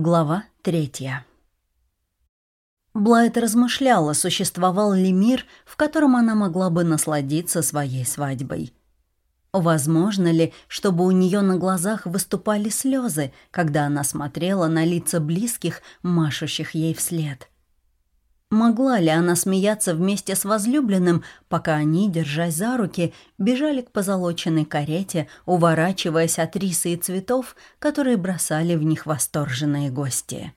Глава третья. Блайт размышляла, существовал ли мир, в котором она могла бы насладиться своей свадьбой. Возможно ли, чтобы у нее на глазах выступали слезы, когда она смотрела на лица близких, машущих ей вслед? Могла ли она смеяться вместе с возлюбленным, пока они, держась за руки, бежали к позолоченной карете, уворачиваясь от риса и цветов, которые бросали в них восторженные гости?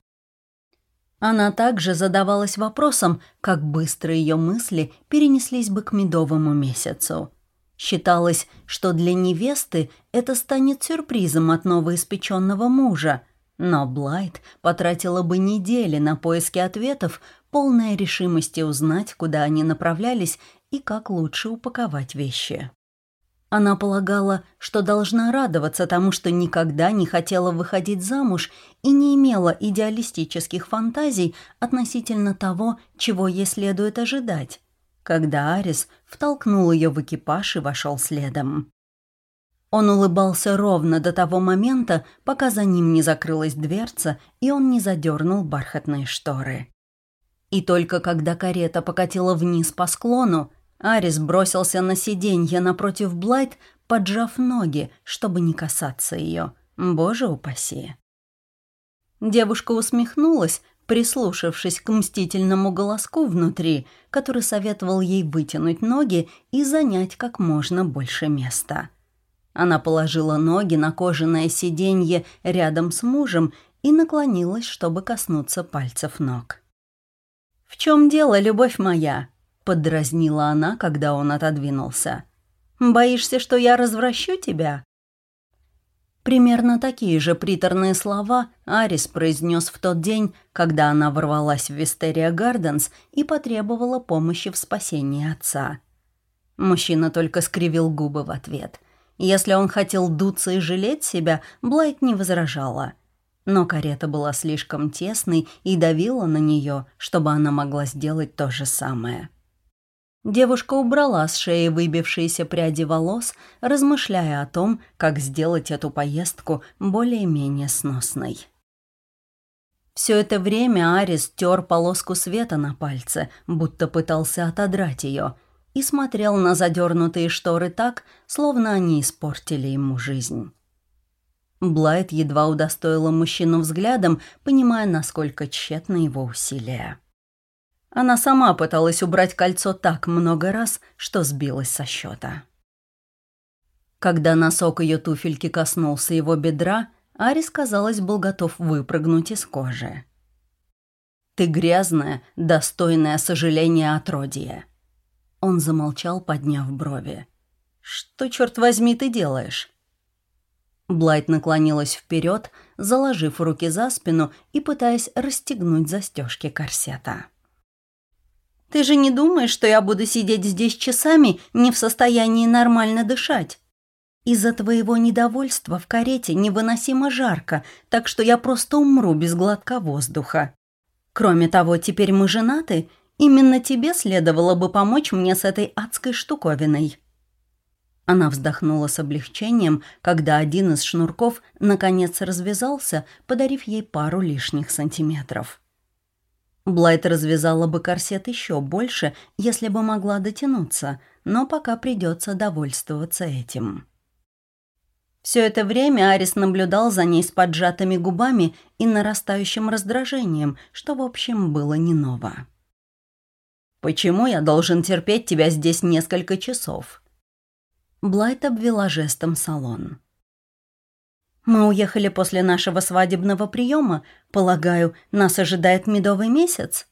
Она также задавалась вопросом, как быстро ее мысли перенеслись бы к медовому месяцу. Считалось, что для невесты это станет сюрпризом от новоиспеченного мужа, но Блайт потратила бы недели на поиски ответов, полная решимости узнать, куда они направлялись и как лучше упаковать вещи. Она полагала, что должна радоваться тому, что никогда не хотела выходить замуж и не имела идеалистических фантазий относительно того, чего ей следует ожидать, когда Арис втолкнул ее в экипаж и вошел следом. Он улыбался ровно до того момента, пока за ним не закрылась дверца и он не задернул бархатные шторы. И только когда карета покатила вниз по склону, Арис бросился на сиденье напротив Блайт, поджав ноги, чтобы не касаться ее. Боже упаси. Девушка усмехнулась, прислушавшись к мстительному голоску внутри, который советовал ей вытянуть ноги и занять как можно больше места. Она положила ноги на кожаное сиденье рядом с мужем и наклонилась, чтобы коснуться пальцев ног. «В чем дело, любовь моя?» — поддразнила она, когда он отодвинулся. «Боишься, что я развращу тебя?» Примерно такие же приторные слова Арис произнес в тот день, когда она ворвалась в Вистерия Гарденс и потребовала помощи в спасении отца. Мужчина только скривил губы в ответ. Если он хотел дуться и жалеть себя, Блайт не возражала — но карета была слишком тесной и давила на нее, чтобы она могла сделать то же самое. Девушка убрала с шеи выбившиеся пряди волос, размышляя о том, как сделать эту поездку более-менее сносной. Все это время Арис тер полоску света на пальце, будто пытался отодрать ее, и смотрел на задернутые шторы так, словно они испортили ему жизнь. Блайт едва удостоила мужчину взглядом, понимая, насколько тщетны его усилия. Она сама пыталась убрать кольцо так много раз, что сбилась со счета. Когда носок ее туфельки коснулся его бедра, Арис, казалось, был готов выпрыгнуть из кожи. «Ты грязная, достойная сожаления отродья». Он замолчал, подняв брови. «Что, черт возьми, ты делаешь?» Блайт наклонилась вперед, заложив руки за спину и пытаясь расстегнуть застежки корсета. «Ты же не думаешь, что я буду сидеть здесь часами, не в состоянии нормально дышать? Из-за твоего недовольства в карете невыносимо жарко, так что я просто умру без глотка воздуха. Кроме того, теперь мы женаты, именно тебе следовало бы помочь мне с этой адской штуковиной». Она вздохнула с облегчением, когда один из шнурков наконец развязался, подарив ей пару лишних сантиметров. Блайт развязала бы корсет еще больше, если бы могла дотянуться, но пока придется довольствоваться этим. Все это время Арис наблюдал за ней с поджатыми губами и нарастающим раздражением, что, в общем, было не ново. «Почему я должен терпеть тебя здесь несколько часов?» Блайт обвела жестом салон. «Мы уехали после нашего свадебного приема. Полагаю, нас ожидает медовый месяц?»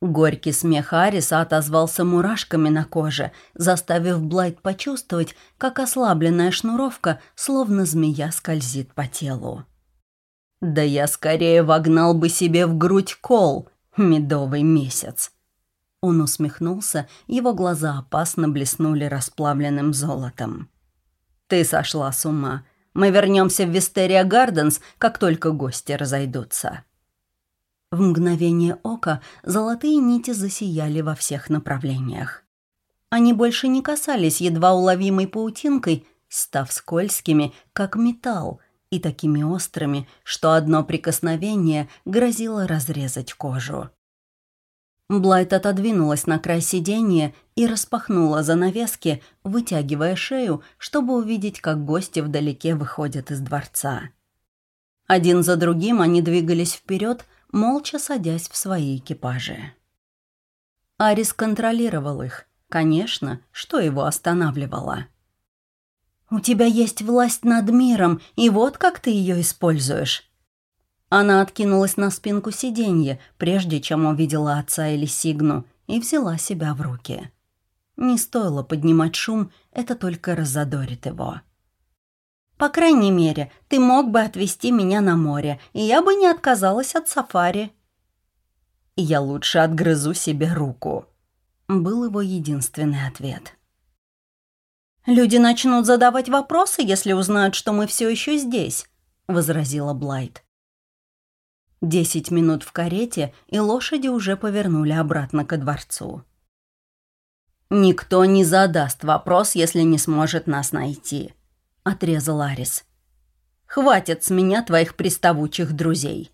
Горький смех Ариса отозвался мурашками на коже, заставив Блайт почувствовать, как ослабленная шнуровка, словно змея, скользит по телу. «Да я скорее вогнал бы себе в грудь кол, медовый месяц!» Он усмехнулся, его глаза опасно блеснули расплавленным золотом. «Ты сошла с ума. Мы вернемся в Вистерия Гарденс, как только гости разойдутся». В мгновение ока золотые нити засияли во всех направлениях. Они больше не касались едва уловимой паутинкой, став скользкими, как металл, и такими острыми, что одно прикосновение грозило разрезать кожу. Блайт отодвинулась на край сиденья и распахнула занавески, вытягивая шею, чтобы увидеть, как гости вдалеке выходят из дворца. Один за другим они двигались вперед, молча садясь в свои экипажи. Арис контролировал их. Конечно, что его останавливало? «У тебя есть власть над миром, и вот как ты ее используешь». Она откинулась на спинку сиденья, прежде чем увидела отца или Сигну, и взяла себя в руки. Не стоило поднимать шум, это только разодорит его. «По крайней мере, ты мог бы отвезти меня на море, и я бы не отказалась от сафари». «Я лучше отгрызу себе руку», — был его единственный ответ. «Люди начнут задавать вопросы, если узнают, что мы все еще здесь», — возразила Блайт. Десять минут в карете, и лошади уже повернули обратно ко дворцу. «Никто не задаст вопрос, если не сможет нас найти», — отрезал Арис. «Хватит с меня твоих приставучих друзей.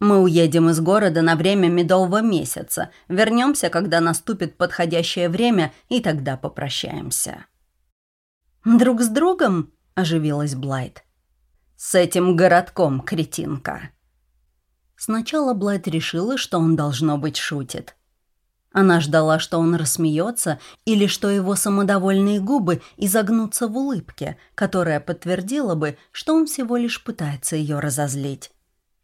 Мы уедем из города на время медового месяца, вернемся, когда наступит подходящее время, и тогда попрощаемся». «Друг с другом?» – оживилась Блайт. «С этим городком, кретинка». Сначала Блайт решила, что он, должно быть, шутит. Она ждала, что он рассмеется, или что его самодовольные губы изогнутся в улыбке, которая подтвердила бы, что он всего лишь пытается ее разозлить.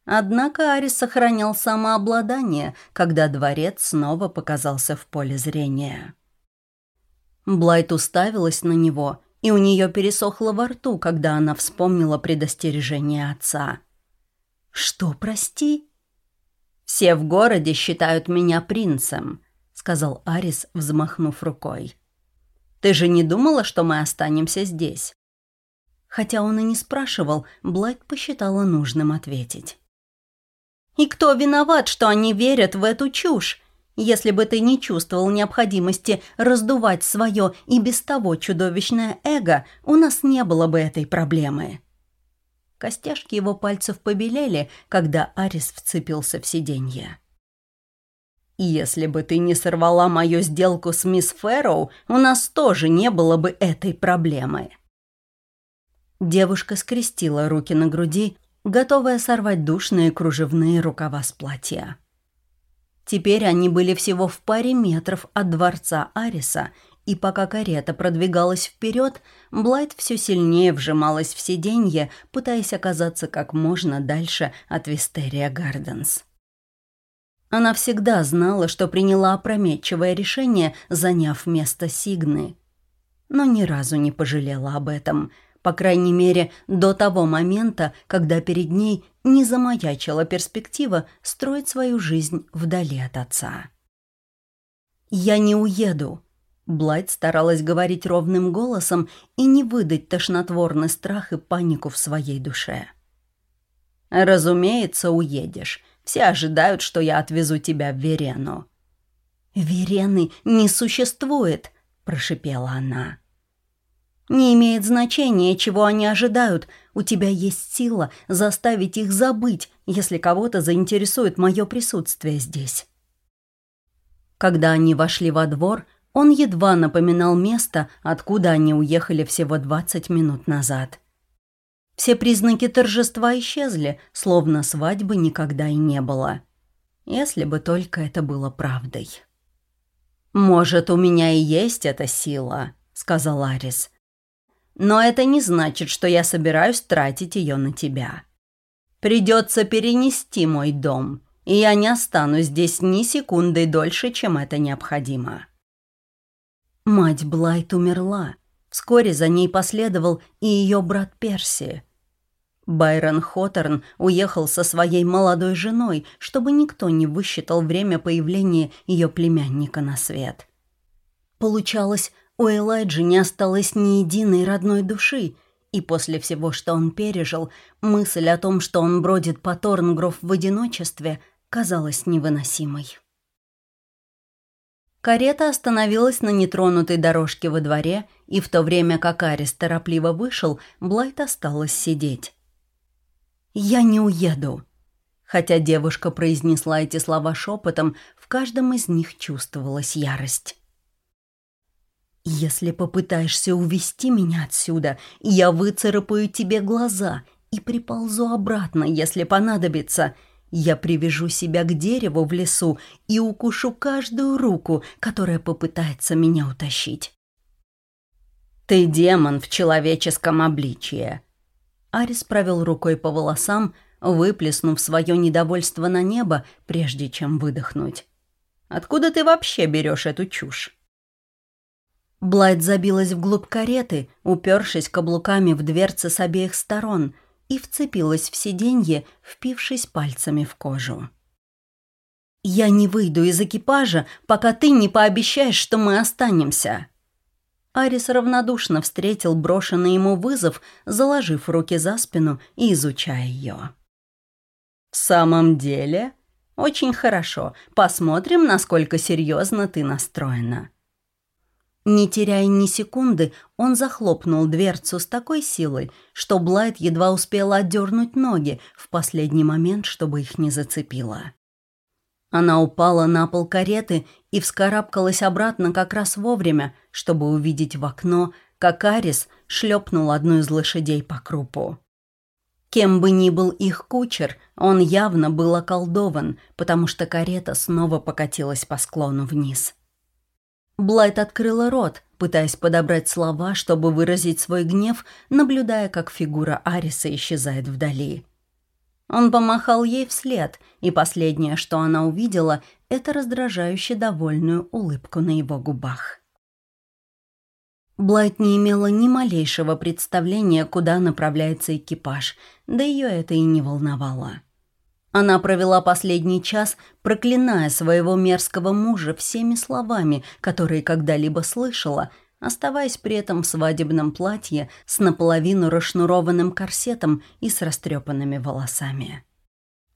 Однако Арис сохранял самообладание, когда дворец снова показался в поле зрения. Блайт уставилась на него – и у нее пересохло во рту, когда она вспомнила предостережение отца. «Что, прости?» «Все в городе считают меня принцем», — сказал Арис, взмахнув рукой. «Ты же не думала, что мы останемся здесь?» Хотя он и не спрашивал, Блайт посчитала нужным ответить. «И кто виноват, что они верят в эту чушь? Если бы ты не чувствовал необходимости раздувать свое и без того чудовищное эго, у нас не было бы этой проблемы. Костяшки его пальцев побелели, когда Арис вцепился в сиденье. «Если бы ты не сорвала мою сделку с мисс Фэрроу, у нас тоже не было бы этой проблемы». Девушка скрестила руки на груди, готовая сорвать душные кружевные рукава с платья. Теперь они были всего в паре метров от дворца Ариса, и пока карета продвигалась вперед, Блайт все сильнее вжималась в сиденье, пытаясь оказаться как можно дальше от Вистерия Гарденс. Она всегда знала, что приняла опрометчивое решение, заняв место Сигны. Но ни разу не пожалела об этом – по крайней мере, до того момента, когда перед ней не замаячила перспектива строить свою жизнь вдали от отца. «Я не уеду», Блайт старалась говорить ровным голосом и не выдать тошнотворный страх и панику в своей душе. «Разумеется, уедешь. Все ожидают, что я отвезу тебя в Верену». «Верены не существует», – прошипела она. Не имеет значения, чего они ожидают. У тебя есть сила заставить их забыть, если кого-то заинтересует мое присутствие здесь. Когда они вошли во двор, он едва напоминал место, откуда они уехали всего 20 минут назад. Все признаки торжества исчезли, словно свадьбы никогда и не было. Если бы только это было правдой. «Может, у меня и есть эта сила», — сказал Арис. Но это не значит, что я собираюсь тратить ее на тебя. Придется перенести мой дом, и я не останусь здесь ни секунды дольше, чем это необходимо. Мать Блайт умерла. Вскоре за ней последовал и ее брат Перси. Байрон Хоторн уехал со своей молодой женой, чтобы никто не высчитал время появления ее племянника на свет. Получалось, у Элайджи не осталось ни единой родной души, и после всего, что он пережил, мысль о том, что он бродит по Торнгров в одиночестве, казалась невыносимой. Карета остановилась на нетронутой дорожке во дворе, и в то время как Арис торопливо вышел, Блайт осталась сидеть. «Я не уеду». Хотя девушка произнесла эти слова шепотом, в каждом из них чувствовалась ярость. «Если попытаешься увести меня отсюда, я выцарапаю тебе глаза и приползу обратно, если понадобится. Я привяжу себя к дереву в лесу и укушу каждую руку, которая попытается меня утащить». «Ты демон в человеческом обличье». Арис провел рукой по волосам, выплеснув свое недовольство на небо, прежде чем выдохнуть. «Откуда ты вообще берешь эту чушь?» Блайт забилась вглубь кареты, упершись каблуками в дверцы с обеих сторон, и вцепилась в сиденье, впившись пальцами в кожу. «Я не выйду из экипажа, пока ты не пообещаешь, что мы останемся!» Арис равнодушно встретил брошенный ему вызов, заложив руки за спину и изучая ее. «В самом деле? Очень хорошо. Посмотрим, насколько серьезно ты настроена». Не теряя ни секунды, он захлопнул дверцу с такой силой, что Блайт едва успела отдернуть ноги в последний момент, чтобы их не зацепило. Она упала на пол кареты и вскарабкалась обратно как раз вовремя, чтобы увидеть в окно, как Арис шлепнул одну из лошадей по крупу. Кем бы ни был их кучер, он явно был околдован, потому что карета снова покатилась по склону вниз. Блайт открыла рот, пытаясь подобрать слова, чтобы выразить свой гнев, наблюдая, как фигура Ариса исчезает вдали. Он помахал ей вслед, и последнее, что она увидела, это раздражающе довольную улыбку на его губах. Блайт не имела ни малейшего представления, куда направляется экипаж, да ее это и не волновало. Она провела последний час, проклиная своего мерзкого мужа всеми словами, которые когда-либо слышала, оставаясь при этом в свадебном платье с наполовину расшнурованным корсетом и с растрепанными волосами.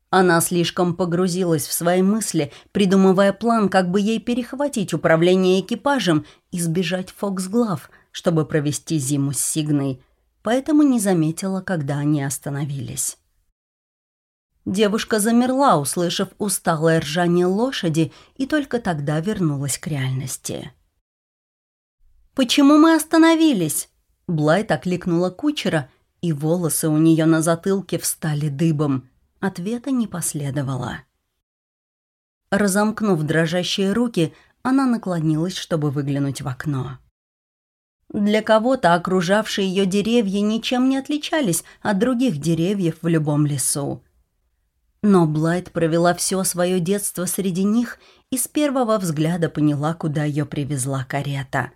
Она слишком погрузилась в свои мысли, придумывая план, как бы ей перехватить управление экипажем и сбежать Фоксглав, чтобы провести зиму с Сигной, поэтому не заметила, когда они остановились. Девушка замерла, услышав усталое ржание лошади, и только тогда вернулась к реальности. «Почему мы остановились?» Блайт окликнула кучера, и волосы у нее на затылке встали дыбом. Ответа не последовало. Разомкнув дрожащие руки, она наклонилась, чтобы выглянуть в окно. Для кого-то окружавшие ее деревья ничем не отличались от других деревьев в любом лесу. Но Блайт провела все свое детство среди них и с первого взгляда поняла, куда ее привезла карета.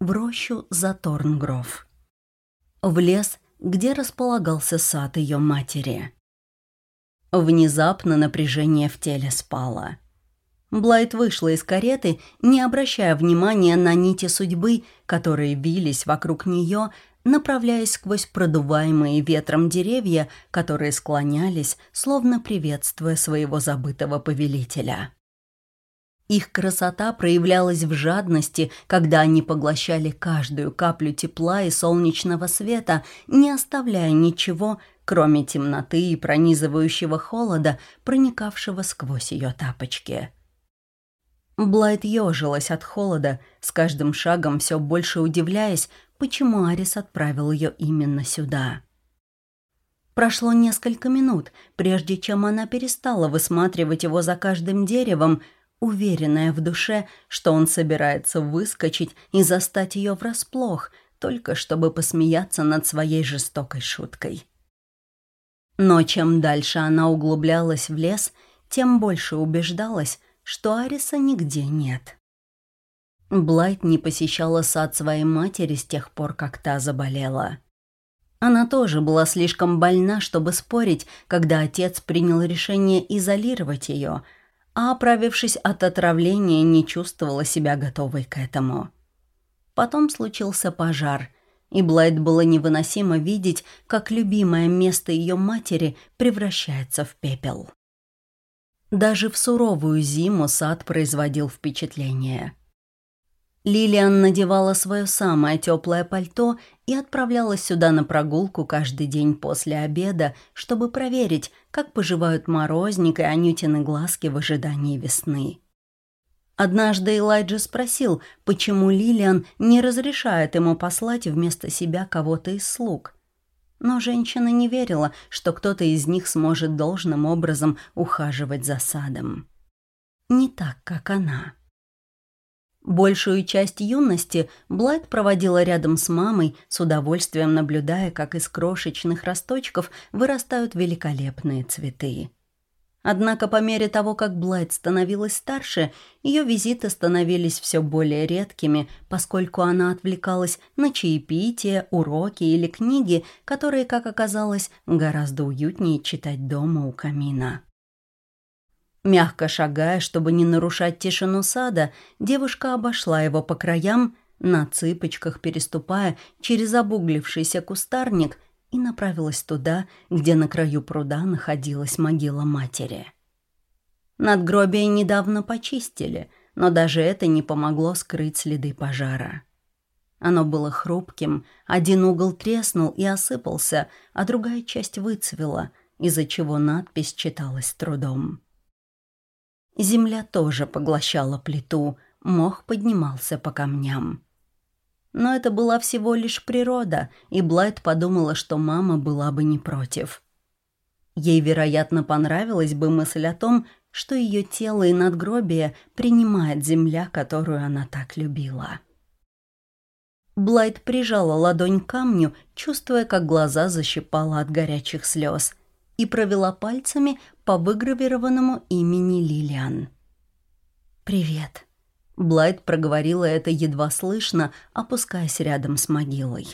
В рощу за Торнгров. В лес, где располагался сад ее матери. Внезапно напряжение в теле спало. Блайт вышла из кареты, не обращая внимания на нити судьбы, которые бились вокруг нее, направляясь сквозь продуваемые ветром деревья, которые склонялись, словно приветствуя своего забытого повелителя. Их красота проявлялась в жадности, когда они поглощали каждую каплю тепла и солнечного света, не оставляя ничего, кроме темноты и пронизывающего холода, проникавшего сквозь ее тапочки. Блайт ежилась от холода, с каждым шагом все больше удивляясь, почему Арис отправил ее именно сюда. Прошло несколько минут, прежде чем она перестала высматривать его за каждым деревом, уверенная в душе, что он собирается выскочить и застать ее врасплох, только чтобы посмеяться над своей жестокой шуткой. Но чем дальше она углублялась в лес, тем больше убеждалась, что Ариса нигде нет. Блайт не посещала сад своей матери с тех пор, как та заболела. Она тоже была слишком больна, чтобы спорить, когда отец принял решение изолировать ее, а, оправившись от отравления, не чувствовала себя готовой к этому. Потом случился пожар, и Блайт было невыносимо видеть, как любимое место ее матери превращается в пепел. Даже в суровую зиму сад производил впечатление – Лилиан надевала свое самое теплое пальто и отправлялась сюда на прогулку каждый день после обеда, чтобы проверить, как поживают морозник и Анютины глазки в ожидании весны. Однажды Элайджа спросил, почему Лилиан не разрешает ему послать вместо себя кого-то из слуг. Но женщина не верила, что кто-то из них сможет должным образом ухаживать за садом. Не так, как она. Большую часть юности Блайт проводила рядом с мамой, с удовольствием наблюдая, как из крошечных росточков вырастают великолепные цветы. Однако по мере того, как Блайт становилась старше, ее визиты становились все более редкими, поскольку она отвлекалась на чаепитие, уроки или книги, которые, как оказалось, гораздо уютнее читать дома у камина. Мягко шагая, чтобы не нарушать тишину сада, девушка обошла его по краям, на цыпочках переступая через обуглившийся кустарник – и направилась туда, где на краю пруда находилась могила матери. Надгробие недавно почистили, но даже это не помогло скрыть следы пожара. Оно было хрупким, один угол треснул и осыпался, а другая часть выцвела, из-за чего надпись читалась трудом. Земля тоже поглощала плиту, мох поднимался по камням. Но это была всего лишь природа, и Блайт подумала, что мама была бы не против. Ей, вероятно, понравилась бы мысль о том, что ее тело и надгробие принимает земля, которую она так любила. Блайт прижала ладонь к камню, чувствуя, как глаза защипала от горячих слез, и провела пальцами по выгравированному имени Лилиан. «Привет», Блайт проговорила это едва слышно, опускаясь рядом с могилой.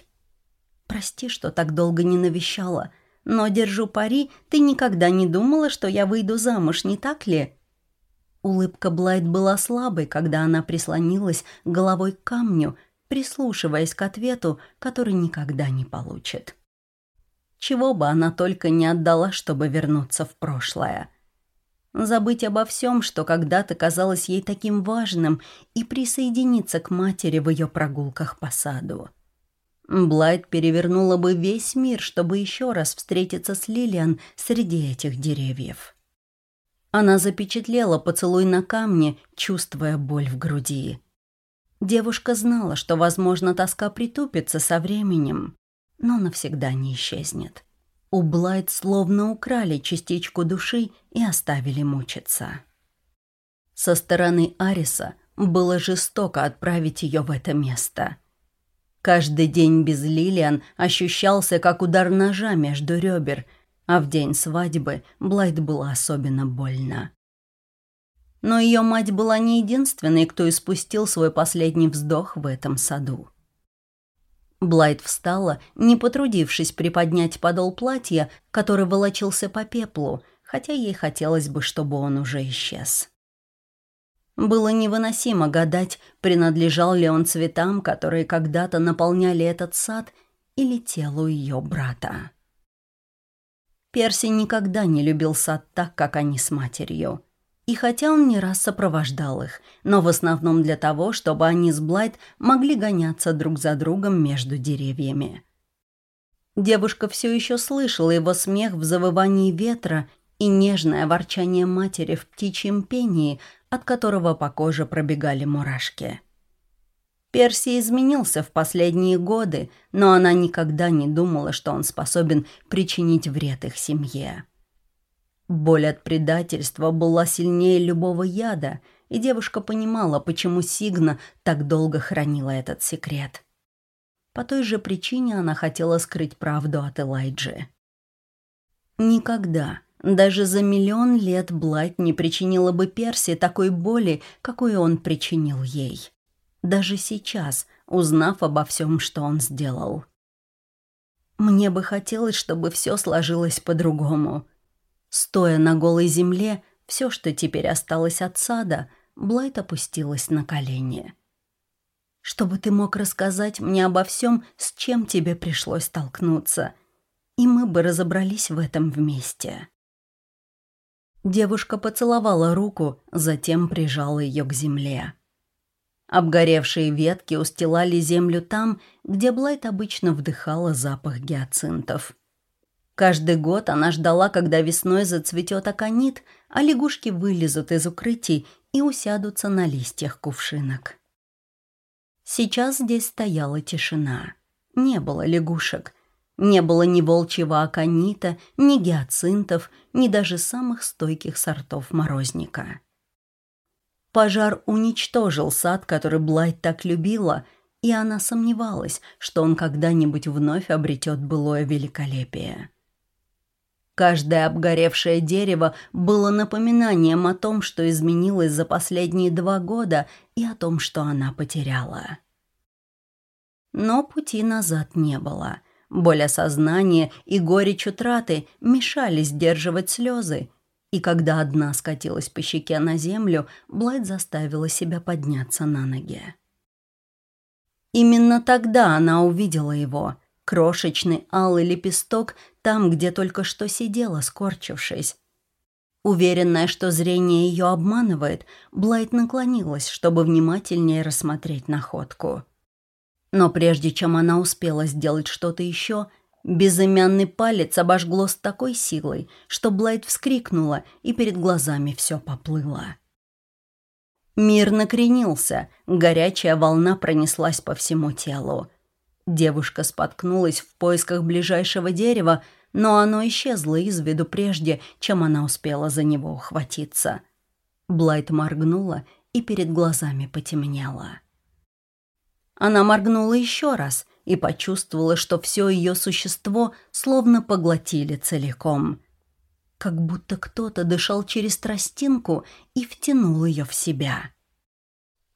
«Прости, что так долго не навещала, но, держу пари, ты никогда не думала, что я выйду замуж, не так ли?» Улыбка Блайт была слабой, когда она прислонилась головой к камню, прислушиваясь к ответу, который никогда не получит. Чего бы она только не отдала, чтобы вернуться в прошлое – забыть обо всем, что когда-то казалось ей таким важным, и присоединиться к матери в ее прогулках по саду. Блайт перевернула бы весь мир, чтобы еще раз встретиться с Лилиан среди этих деревьев. Она запечатлела поцелуй на камне, чувствуя боль в груди. Девушка знала, что, возможно, тоска притупится со временем, но навсегда не исчезнет. У Блайт словно украли частичку души и оставили мучиться. Со стороны Ариса было жестоко отправить ее в это место. Каждый день без Лилиан ощущался как удар ножа между ребер, а в день свадьбы Блайт было особенно больно. Но ее мать была не единственной, кто испустил свой последний вздох в этом саду. Блайт встала, не потрудившись приподнять подол платья, который волочился по пеплу, хотя ей хотелось бы, чтобы он уже исчез. Было невыносимо гадать, принадлежал ли он цветам, которые когда-то наполняли этот сад, или телу ее брата. Перси никогда не любил сад так, как они с матерью. И хотя он не раз сопровождал их, но в основном для того, чтобы они с Блайт могли гоняться друг за другом между деревьями. Девушка все еще слышала его смех в завывании ветра и нежное ворчание матери в птичьем пении, от которого по коже пробегали мурашки. Перси изменился в последние годы, но она никогда не думала, что он способен причинить вред их семье. Боль от предательства была сильнее любого яда, и девушка понимала, почему Сигна так долго хранила этот секрет. По той же причине она хотела скрыть правду от Элайджи. Никогда, даже за миллион лет Блайт не причинила бы Перси такой боли, какую он причинил ей. Даже сейчас, узнав обо всем, что он сделал. Мне бы хотелось, чтобы все сложилось по-другому. Стоя на голой земле, все, что теперь осталось от сада, Блайт опустилась на колени. «Чтобы ты мог рассказать мне обо всем, с чем тебе пришлось столкнуться, и мы бы разобрались в этом вместе». Девушка поцеловала руку, затем прижала ее к земле. Обгоревшие ветки устилали землю там, где Блайт обычно вдыхала запах гиацинтов. Каждый год она ждала, когда весной зацветет аконит, а лягушки вылезут из укрытий и усядутся на листьях кувшинок. Сейчас здесь стояла тишина. Не было лягушек. Не было ни волчьего аконита, ни гиацинтов, ни даже самых стойких сортов морозника. Пожар уничтожил сад, который Блайт так любила, и она сомневалась, что он когда-нибудь вновь обретет былое великолепие. Каждое обгоревшее дерево было напоминанием о том, что изменилось за последние два года, и о том, что она потеряла. Но пути назад не было. Боль осознания и горечь утраты мешали сдерживать слезы, и когда одна скатилась по щеке на землю, Блайт заставила себя подняться на ноги. Именно тогда она увидела его, крошечный алый лепесток там, где только что сидела, скорчившись. Уверенная, что зрение ее обманывает, Блайт наклонилась, чтобы внимательнее рассмотреть находку. Но прежде чем она успела сделать что-то еще, Безымянный палец обожгло с такой силой, что Блайт вскрикнула, и перед глазами все поплыло. Мир накренился, горячая волна пронеслась по всему телу. Девушка споткнулась в поисках ближайшего дерева, но оно исчезло из виду прежде, чем она успела за него ухватиться. Блайт моргнула, и перед глазами потемнело. Она моргнула еще раз — и почувствовала, что все ее существо словно поглотили целиком. Как будто кто-то дышал через тростинку и втянул ее в себя.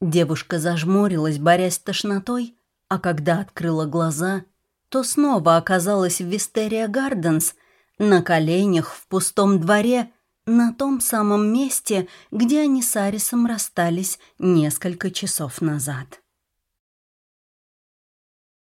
Девушка зажмурилась, борясь с тошнотой, а когда открыла глаза, то снова оказалась в Вистерия Гарденс, на коленях в пустом дворе, на том самом месте, где они с Арисом расстались несколько часов назад.